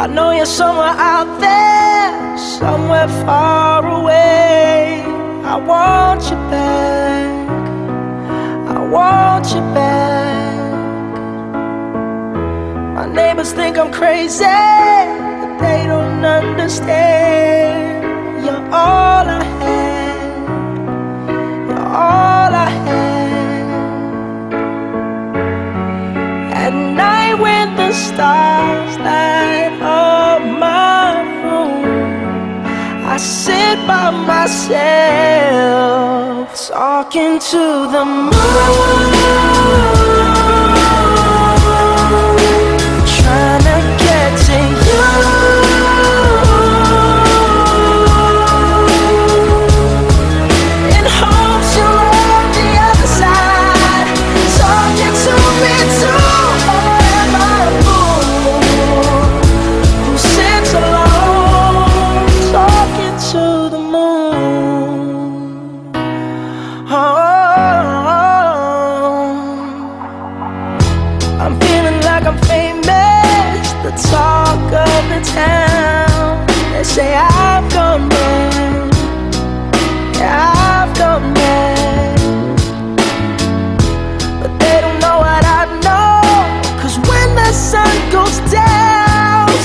I know you're somewhere out there, somewhere far away. I want you back. I want you back. My neighbors think I'm crazy, but they don't understand. stars light up my room. I sit by myself talking to the moon.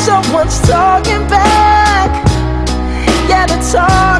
someone's talking back. Yeah, they're talking.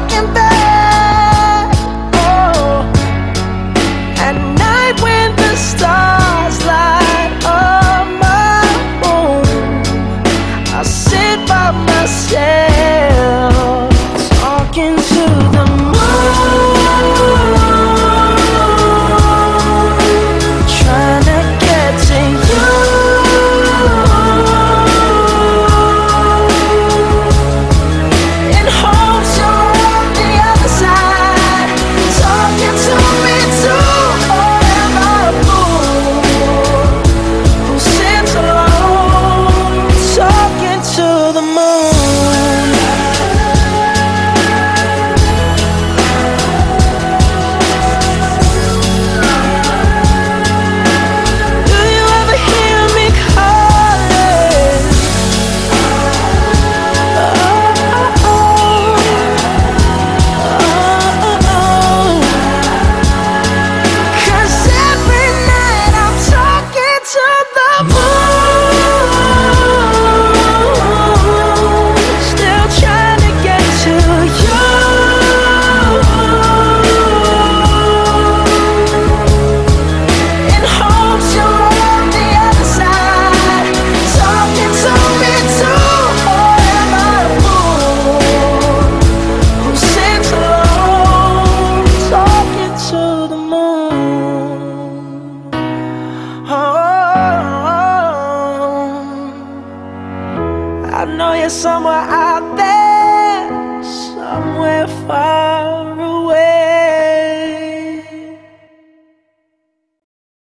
somewhere out there.